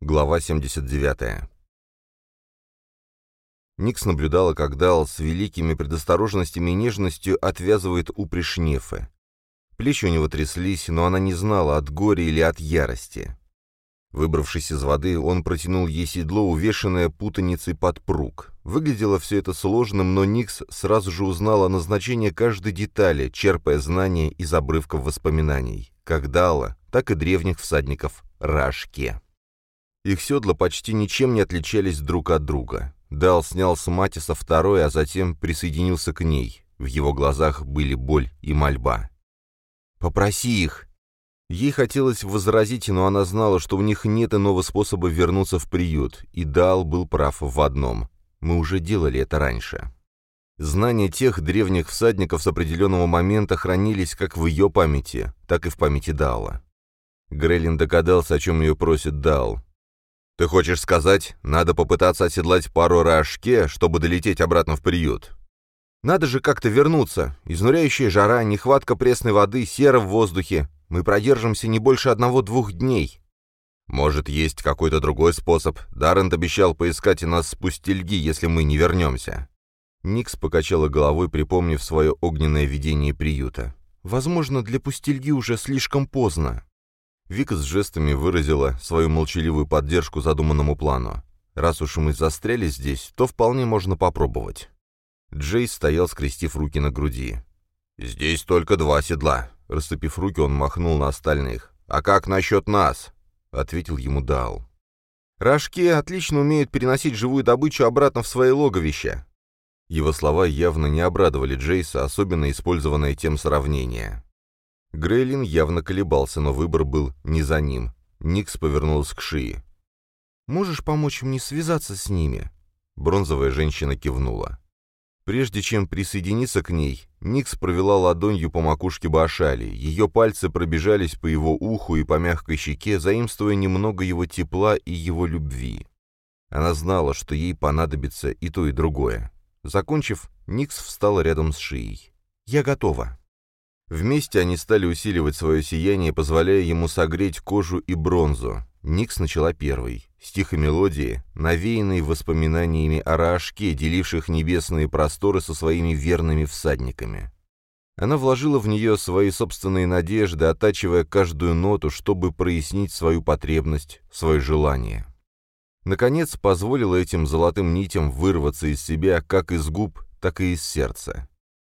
Глава 79. Никс наблюдала, как Дал с великими предосторожностями и нежностью отвязывает упряжь Нефы. Плечи у него тряслись, но она не знала, от горя или от ярости. Выбравшись из воды, он протянул ей седло, увешанное путаницей подпруг. Выглядело все это сложным, но Никс сразу же узнала назначение каждой детали, черпая знания из обрывков воспоминаний, как Дала, так и древних всадников Рашке. Их седла почти ничем не отличались друг от друга. Дал снял с Матиса второй, а затем присоединился к ней. В его глазах были боль и мольба. «Попроси их!» Ей хотелось возразить, но она знала, что у них нет иного способа вернуться в приют, и Дал был прав в одном. Мы уже делали это раньше. Знания тех древних всадников с определенного момента хранились как в ее памяти, так и в памяти Дала. Грейлин догадался, о чем ее просит Дал. «Ты хочешь сказать, надо попытаться оседлать пару рожке, чтобы долететь обратно в приют?» «Надо же как-то вернуться. Изнуряющая жара, нехватка пресной воды, сера в воздухе. Мы продержимся не больше одного-двух дней». «Может, есть какой-то другой способ. Даррент обещал поискать нас с пустельги, если мы не вернемся». Никс покачала головой, припомнив свое огненное видение приюта. «Возможно, для пустельги уже слишком поздно». Вика с жестами выразила свою молчаливую поддержку задуманному плану. Раз уж мы застряли здесь, то вполне можно попробовать. Джейс стоял, скрестив руки на груди. «Здесь только два седла». Расцепив руки, он махнул на остальных. «А как насчет нас?» — ответил ему Дал. «Рожки отлично умеют переносить живую добычу обратно в свои логовища». Его слова явно не обрадовали Джейса, особенно использованное тем сравнение. Грейлин явно колебался, но выбор был не за ним. Никс повернулась к Шии. «Можешь помочь мне связаться с ними?» Бронзовая женщина кивнула. Прежде чем присоединиться к ней, Никс провела ладонью по макушке Башали. Ее пальцы пробежались по его уху и по мягкой щеке, заимствуя немного его тепла и его любви. Она знала, что ей понадобится и то, и другое. Закончив, Никс встала рядом с Шией. «Я готова». Вместе они стали усиливать свое сияние, позволяя ему согреть кожу и бронзу. Никс начала первой, с тихой мелодии, навеянной воспоминаниями о Раашке, деливших небесные просторы со своими верными всадниками. Она вложила в нее свои собственные надежды, оттачивая каждую ноту, чтобы прояснить свою потребность, свое желание. Наконец, позволила этим золотым нитям вырваться из себя как из губ, так и из сердца.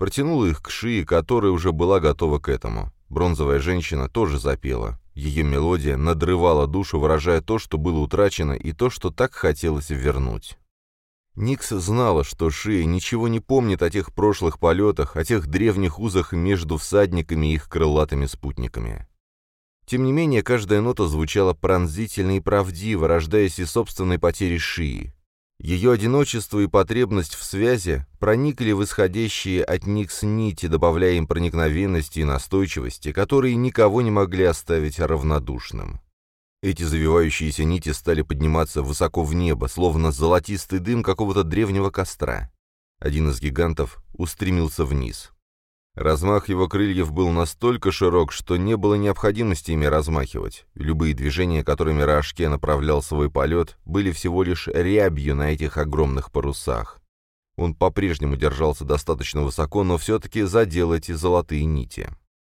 Протянула их к шее, которая уже была готова к этому. Бронзовая женщина тоже запела. Ее мелодия надрывала душу, выражая то, что было утрачено, и то, что так хотелось вернуть. Никс знала, что Шия ничего не помнит о тех прошлых полетах, о тех древних узах между всадниками и их крылатыми спутниками. Тем не менее, каждая нота звучала пронзительно и правдиво, рождаясь из собственной потери Шии. Ее одиночество и потребность в связи проникли в исходящие от Никс нити, добавляя им проникновенности и настойчивости, которые никого не могли оставить равнодушным. Эти завивающиеся нити стали подниматься высоко в небо, словно золотистый дым какого-то древнего костра. Один из гигантов устремился вниз. Размах его крыльев был настолько широк, что не было необходимости ими размахивать. Любые движения, которыми Рашке направлял свой полет, были всего лишь рябью на этих огромных парусах. Он по-прежнему держался достаточно высоко, но все-таки задел эти золотые нити.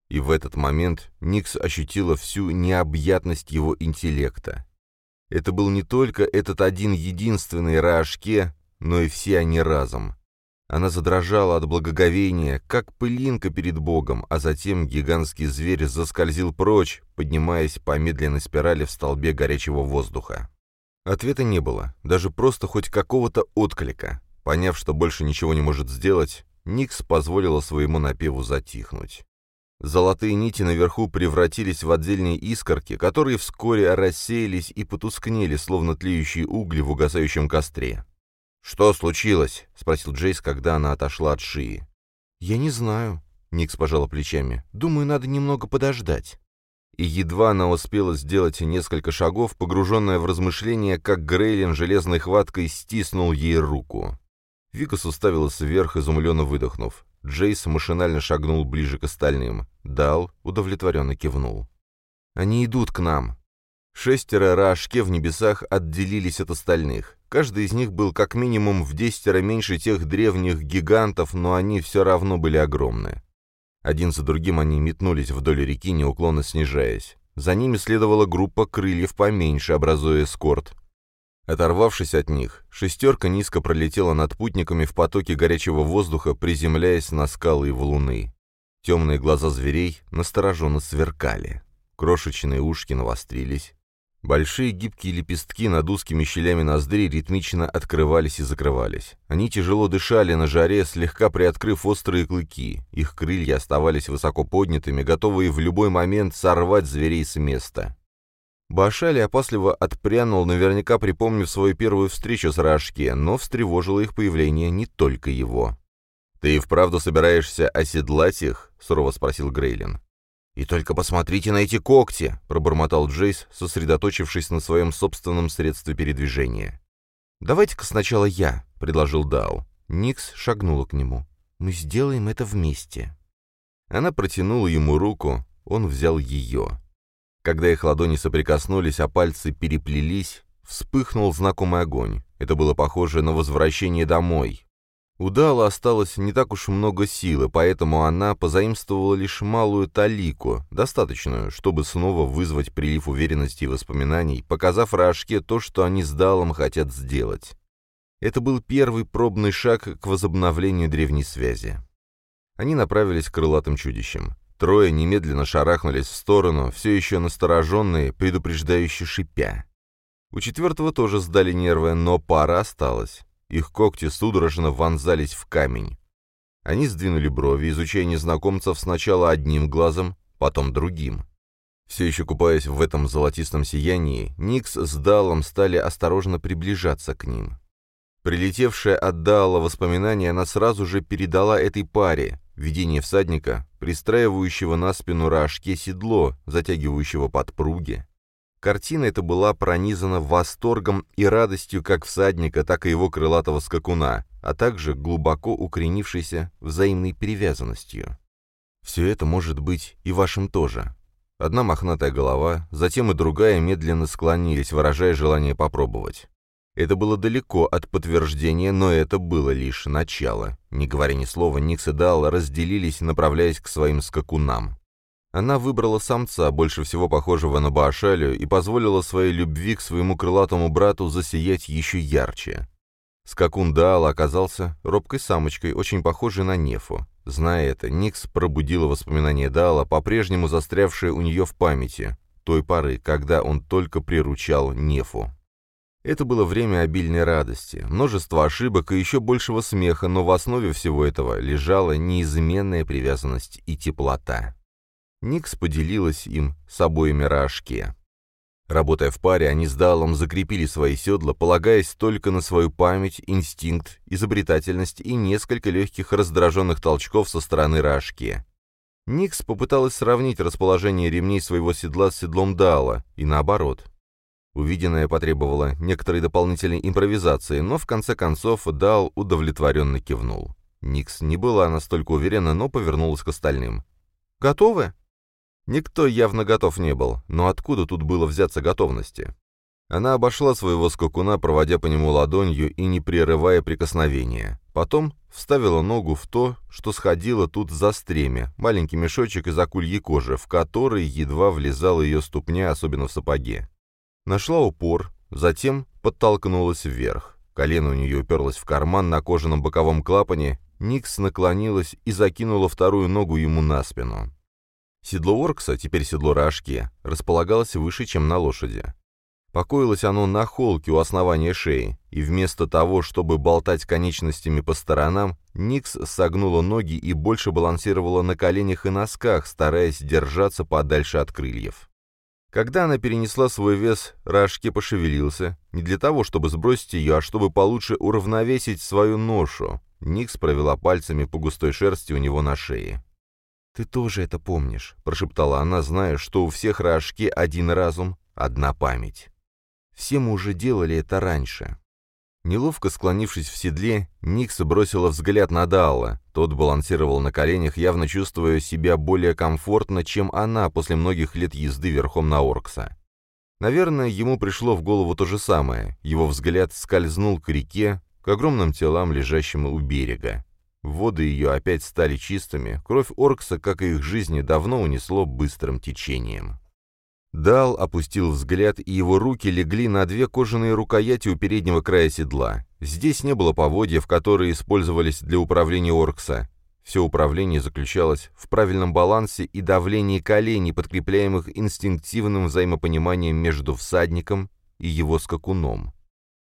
И в этот момент Никс ощутила всю необъятность его интеллекта. Это был не только этот один единственный Раашке, но и все они разом. Она задрожала от благоговения, как пылинка перед Богом, а затем гигантский зверь заскользил прочь, поднимаясь по медленной спирали в столбе горячего воздуха. Ответа не было, даже просто хоть какого-то отклика. Поняв, что больше ничего не может сделать, Никс позволила своему напеву затихнуть. Золотые нити наверху превратились в отдельные искорки, которые вскоре рассеялись и потускнели, словно тлеющие угли в угасающем костре. «Что случилось?» — спросил Джейс, когда она отошла от шии. «Я не знаю», — Никс пожала плечами. «Думаю, надо немного подождать». И едва она успела сделать несколько шагов, погруженная в размышления, как Грейлин железной хваткой стиснул ей руку. Викас уставилась вверх, изумленно выдохнув. Джейс машинально шагнул ближе к остальным. Дал удовлетворенно кивнул. «Они идут к нам». Шестеро Рашке в небесах отделились от остальных. Каждый из них был как минимум в десятеро меньше тех древних гигантов, но они все равно были огромны. Один за другим они метнулись вдоль реки, неуклонно снижаясь. За ними следовала группа крыльев поменьше, образуя эскорт. Оторвавшись от них, шестерка низко пролетела над путниками в потоке горячего воздуха, приземляясь на скалы и валуны. Темные глаза зверей настороженно сверкали. Крошечные ушки навострились. Большие гибкие лепестки над узкими щелями ноздрей ритмично открывались и закрывались. Они тяжело дышали на жаре, слегка приоткрыв острые клыки. Их крылья оставались высоко поднятыми, готовые в любой момент сорвать зверей с места. Башали опасливо отпрянул, наверняка припомнив свою первую встречу с Рашке, но встревожило их появление не только его. «Ты и вправду собираешься оседлать их?» — сурово спросил Грейлин. «И только посмотрите на эти когти!» — пробормотал Джейс, сосредоточившись на своем собственном средстве передвижения. «Давайте-ка сначала я», — предложил Дал. Никс шагнула к нему. «Мы сделаем это вместе». Она протянула ему руку, он взял ее. Когда их ладони соприкоснулись, а пальцы переплелись, вспыхнул знакомый огонь. Это было похоже на возвращение домой, у Дала осталось не так уж много силы, поэтому она позаимствовала лишь малую талику, достаточную, чтобы снова вызвать прилив уверенности и воспоминаний, показав Рашке то, что они с Далом хотят сделать. Это был первый пробный шаг к возобновлению древней связи. Они направились к крылатым чудищам. Трое немедленно шарахнулись в сторону, все еще настороженные, предупреждающе шипя. У четвертого тоже сдали нервы, но пара осталась. Их когти судорожно вонзались в камень. Они сдвинули брови, изучая незнакомцев сначала одним глазом, потом другим. Все еще купаясь в этом золотистом сиянии, Никс с Далом стали осторожно приближаться к ним. Прилетевшее от Дала воспоминание она сразу же передала этой паре, видение всадника, пристраивающего на спину рожке седло, затягивающего подпруги, Картина эта была пронизана восторгом и радостью как всадника, так и его крылатого скакуна, а также глубоко укоренившейся взаимной привязанностью. Все это может быть и вашим тоже. Одна мохнатая голова, затем и другая медленно склонились, выражая желание попробовать. Это было далеко от подтверждения, но это было лишь начало. Не говоря ни слова, Никс и Дал разделились, направляясь к своим скакунам. Она выбрала самца, больше всего похожего на Баашалю, и позволила своей любви к своему крылатому брату засиять еще ярче. Скакун Даала оказался робкой самочкой, очень похожей на Нефу. Зная это, Никс пробудила воспоминания Даала, по-прежнему застрявшие у нее в памяти, той поры, когда он только приручал Нефу. Это было время обильной радости, множество ошибок и еще большего смеха, но в основе всего этого лежала неизменная привязанность и теплота. Никс поделилась им с обоими рожке. Работая в паре, они с Далом закрепили свои седла, полагаясь только на свою память, инстинкт, изобретательность и несколько легких раздраженных толчков со стороны рожки. Никс попыталась сравнить расположение ремней своего седла с седлом Дала, и наоборот. Увиденное потребовало некоторой дополнительной импровизации, но в конце концов Дал удовлетворенно кивнул. Никс не была настолько уверена, но повернулась к остальным. «Готовы?» Никто явно готов не был, но откуда тут было взяться готовности? Она обошла своего скакуна, проводя по нему ладонью и не прерывая прикосновения. Потом вставила ногу в то, что сходило тут за стремя, маленький мешочек из акульей кожи, в который едва влезала ее ступня, особенно в сапоге. Нашла упор, затем подтолкнулась вверх. Колено у нее уперлось в карман на кожаном боковом клапане, Никс наклонилась и закинула вторую ногу ему на спину. Седло Оркса, теперь седло Рашки, располагалось выше, чем на лошади. Покоилось оно на холке у основания шеи, и вместо того, чтобы болтать конечностями по сторонам, Никс согнула ноги и больше балансировала на коленях и носках, стараясь держаться подальше от крыльев. Когда она перенесла свой вес, Рашке пошевелился, не для того, чтобы сбросить ее, а чтобы получше уравновесить свою ношу. Никс провела пальцами по густой шерсти у него на шее. «Ты тоже это помнишь», — прошептала она, зная, что у всех рожки один разум, одна память. Все мы уже делали это раньше. Неловко склонившись в седле, Никс бросила взгляд на Далла. Тот балансировал на коленях, явно чувствуя себя более комфортно, чем она после многих лет езды верхом на Оркса. Наверное, ему пришло в голову то же самое. Его взгляд скользнул к реке, к огромным телам, лежащим у берега. Воды ее опять стали чистыми, кровь Оркса, как и их жизни, давно унесло быстрым течением. Дал опустил взгляд, и его руки легли на две кожаные рукояти у переднего края седла. Здесь не было поводьев, которые использовались для управления Оркса. Все управление заключалось в правильном балансе и давлении коленей, подкрепляемых инстинктивным взаимопониманием между всадником и его скакуном.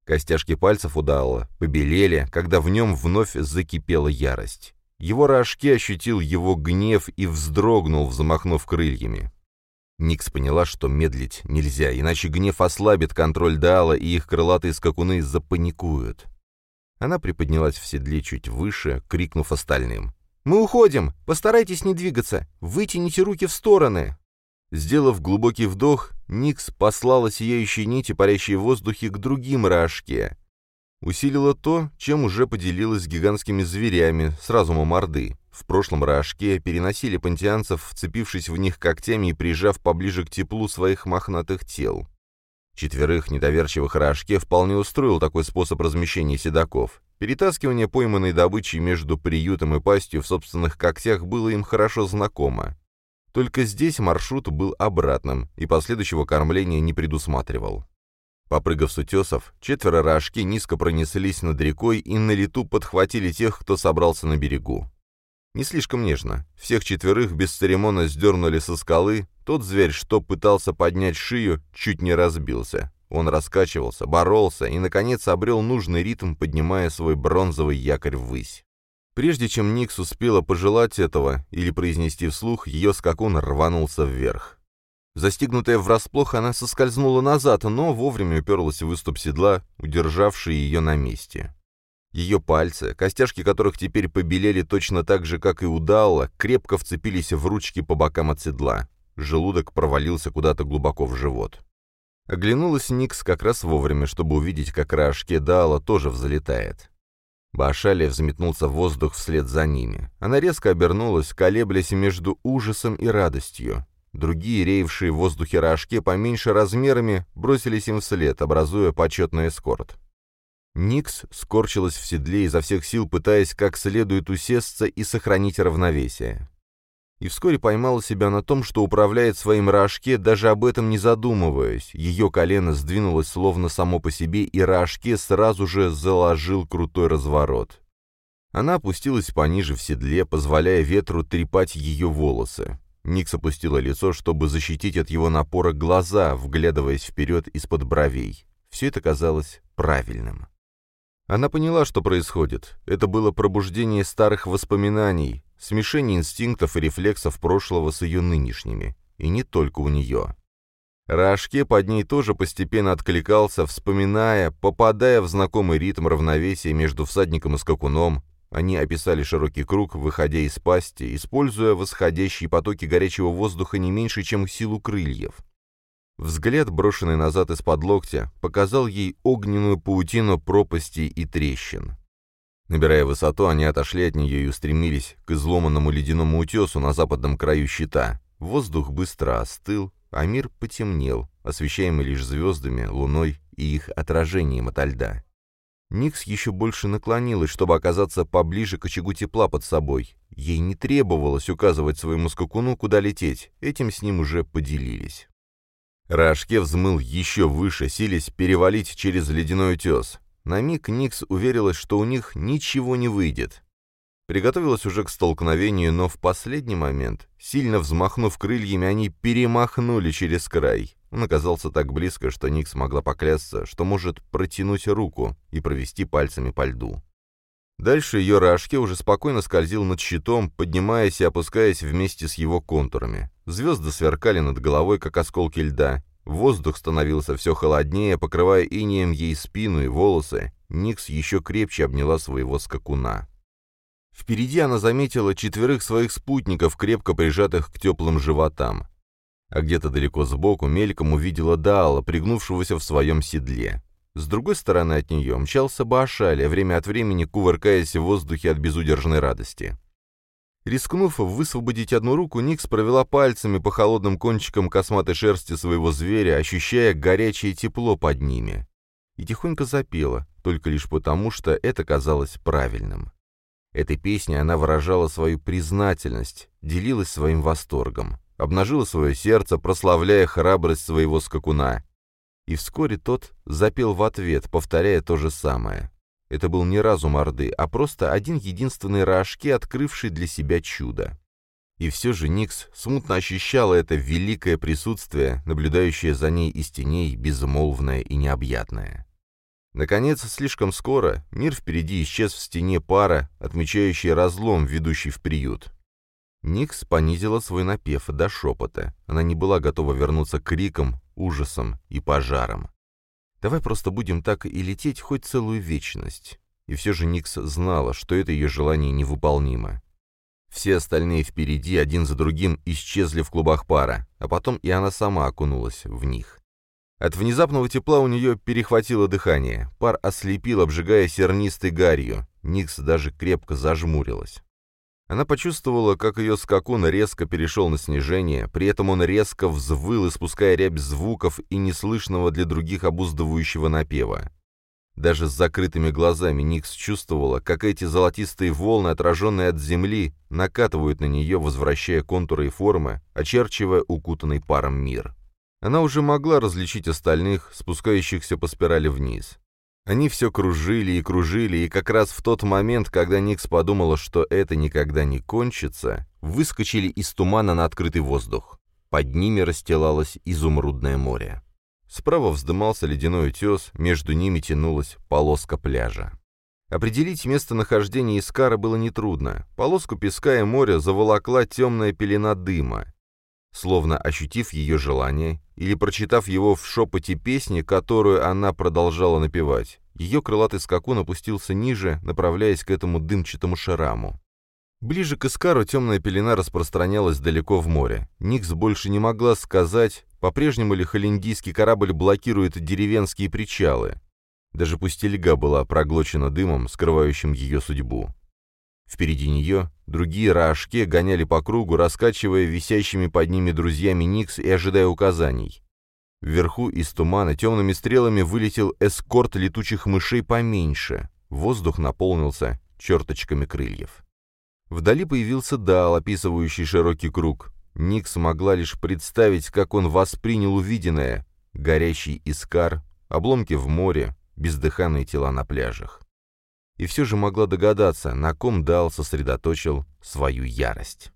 Костяшки пальцев у Даала побелели, когда в нем вновь закипела ярость. Его рожки ощутил его гнев и вздрогнул, взмахнув крыльями. Никс поняла, что медлить нельзя, иначе гнев ослабит контроль Даала, и их крылатые скакуны запаникуют. Она приподнялась в седле чуть выше, крикнув остальным. «Мы уходим! Постарайтесь не двигаться! Вытяните руки в стороны!» Сделав глубокий вдох, Никс послала сияющие нити, парящие в воздухе, к другим рожке. Усилила то, чем уже поделилась с гигантскими зверями, с разумом Орды. В прошлом рожке переносили пантеанцев, вцепившись в них когтями и прижав поближе к теплу своих мохнатых тел. Четверых недоверчивых рожке вполне устроил такой способ размещения седаков. Перетаскивание пойманной добычи между приютом и пастью в собственных когтях было им хорошо знакомо. Только здесь маршрут был обратным, и последующего кормления не предусматривал. Попрыгав с утесов, четверо рожки низко пронеслись над рекой и на лету подхватили тех, кто собрался на берегу. Не слишком нежно. Всех четверых без церемона сдернули со скалы. Тот зверь, что пытался поднять шию, чуть не разбился. Он раскачивался, боролся и, наконец, обрел нужный ритм, поднимая свой бронзовый якорь ввысь. Прежде чем Никс успела пожелать этого или произнести вслух, ее скакун рванулся вверх. Застигнутая врасплох, она соскользнула назад, но вовремя уперлась в выступ седла, удержавший ее на месте. Ее пальцы, костяшки которых теперь побелели точно так же, как и у Далла, крепко вцепились в ручки по бокам от седла. Желудок провалился куда-то глубоко в живот. Оглянулась Никс как раз вовремя, чтобы увидеть, как Рашке Далла тоже взлетает. Башалия взметнулся в воздух вслед за ними. Она резко обернулась, колеблясь между ужасом и радостью. Другие, реевшие в воздухе рожки поменьше размерами, бросились им вслед, образуя почетный эскорт. Никс скорчилась в седле изо всех сил, пытаясь как следует усесться и сохранить равновесие и вскоре поймала себя на том, что управляет своим рожке, даже об этом не задумываясь. Ее колено сдвинулось словно само по себе, и рожке сразу же заложил крутой разворот. Она опустилась пониже в седле, позволяя ветру трепать ее волосы. Никс опустила лицо, чтобы защитить от его напора глаза, вглядываясь вперед из-под бровей. Все это казалось правильным. Она поняла, что происходит. Это было пробуждение старых воспоминаний, смешение инстинктов и рефлексов прошлого с ее нынешними. И не только у нее. Рашке под ней тоже постепенно откликался, вспоминая, попадая в знакомый ритм равновесия между всадником и скакуном. Они описали широкий круг, выходя из пасти, используя восходящие потоки горячего воздуха не меньше, чем силу крыльев. Взгляд, брошенный назад из-под локтя, показал ей огненную паутину пропастей и трещин. Набирая высоту, они отошли от нее и устремились к изломанному ледяному утесу на западном краю щита. Воздух быстро остыл, а мир потемнел, освещаемый лишь звездами, луной и их отражением ото льда. Никс еще больше наклонилась, чтобы оказаться поближе к очагу тепла под собой. Ей не требовалось указывать своему скакуну, куда лететь, этим с ним уже поделились. Рашке взмыл еще выше, силясь перевалить через ледяной утес. На миг Никс уверилась, что у них ничего не выйдет. Приготовилась уже к столкновению, но в последний момент, сильно взмахнув крыльями, они перемахнули через край. Он оказался так близко, что Никс могла поклясться, что может протянуть руку и провести пальцами по льду. Дальше ее рожке уже спокойно скользил над щитом, поднимаясь и опускаясь вместе с его контурами. Звезды сверкали над головой, как осколки льда, Воздух становился все холоднее, покрывая инеем ей спину и волосы. Никс еще крепче обняла своего скакуна. Впереди она заметила четверых своих спутников, крепко прижатых к теплым животам. А где-то далеко сбоку мельком увидела Даала, пригнувшегося в своем седле. С другой стороны от нее мчался Баашаля, время от времени кувыркаясь в воздухе от безудержной радости. Рискнув высвободить одну руку, Никс провела пальцами по холодным кончикам косматой шерсти своего зверя, ощущая горячее тепло под ними. И тихонько запела, только лишь потому, что это казалось правильным. Этой песней она выражала свою признательность, делилась своим восторгом, обнажила свое сердце, прославляя храбрость своего скакуна. И вскоре тот запел в ответ, повторяя то же самое. Это был не разум Орды, а просто один единственный Рожки, открывший для себя чудо. И все же Никс смутно ощущала это великое присутствие, наблюдающее за ней из теней, безмолвное и необъятное. Наконец, слишком скоро мир впереди исчез в стене пара, отмечающий разлом, ведущий в приют. Никс понизила свой напев до шепота. Она не была готова вернуться к крикам, ужасам и пожарам. Давай просто будем так и лететь хоть целую вечность. И все же Никс знала, что это ее желание невыполнимо. Все остальные впереди один за другим исчезли в клубах пара, а потом и она сама окунулась в них. От внезапного тепла у нее перехватило дыхание, пар ослепил, обжигая сернистой гарью, Никс даже крепко зажмурилась. Она почувствовала, как ее скакун резко перешел на снижение, при этом он резко взвыл, испуская рябь звуков и неслышного для других обуздывающего напева. Даже с закрытыми глазами Никс чувствовала, как эти золотистые волны, отраженные от земли, накатывают на нее, возвращая контуры и формы, очерчивая укутанный паром мир. Она уже могла различить остальных, спускающихся по спирали вниз. Они все кружили и кружили, и как раз в тот момент, когда Никс подумала, что это никогда не кончится, выскочили из тумана на открытый воздух. Под ними расстилалось изумрудное море. Справа вздымался ледяной утес, между ними тянулась полоска пляжа. Определить местонахождение Искара было нетрудно. Полоску песка и моря заволокла темная пелена дыма. Словно ощутив ее желание или прочитав его в шепоте песни, которую она продолжала напевать, ее крылатый скакун опустился ниже, направляясь к этому дымчатому шараму. Ближе к Искару темная пелена распространялась далеко в море. Никс больше не могла сказать, по-прежнему ли холиндийский корабль блокирует деревенские причалы. Даже пустельга была проглочена дымом, скрывающим ее судьбу. Впереди нее другие раашке гоняли по кругу, раскачивая висящими под ними друзьями Никс и ожидая указаний. Вверху из тумана темными стрелами вылетел эскорт летучих мышей поменьше. Воздух наполнился черточками крыльев. Вдали появился Дал, описывающий широкий круг. Никс могла лишь представить, как он воспринял увиденное. Горящий искар, обломки в море, бездыханные тела на пляжах и все же могла догадаться, на ком Дал сосредоточил свою ярость.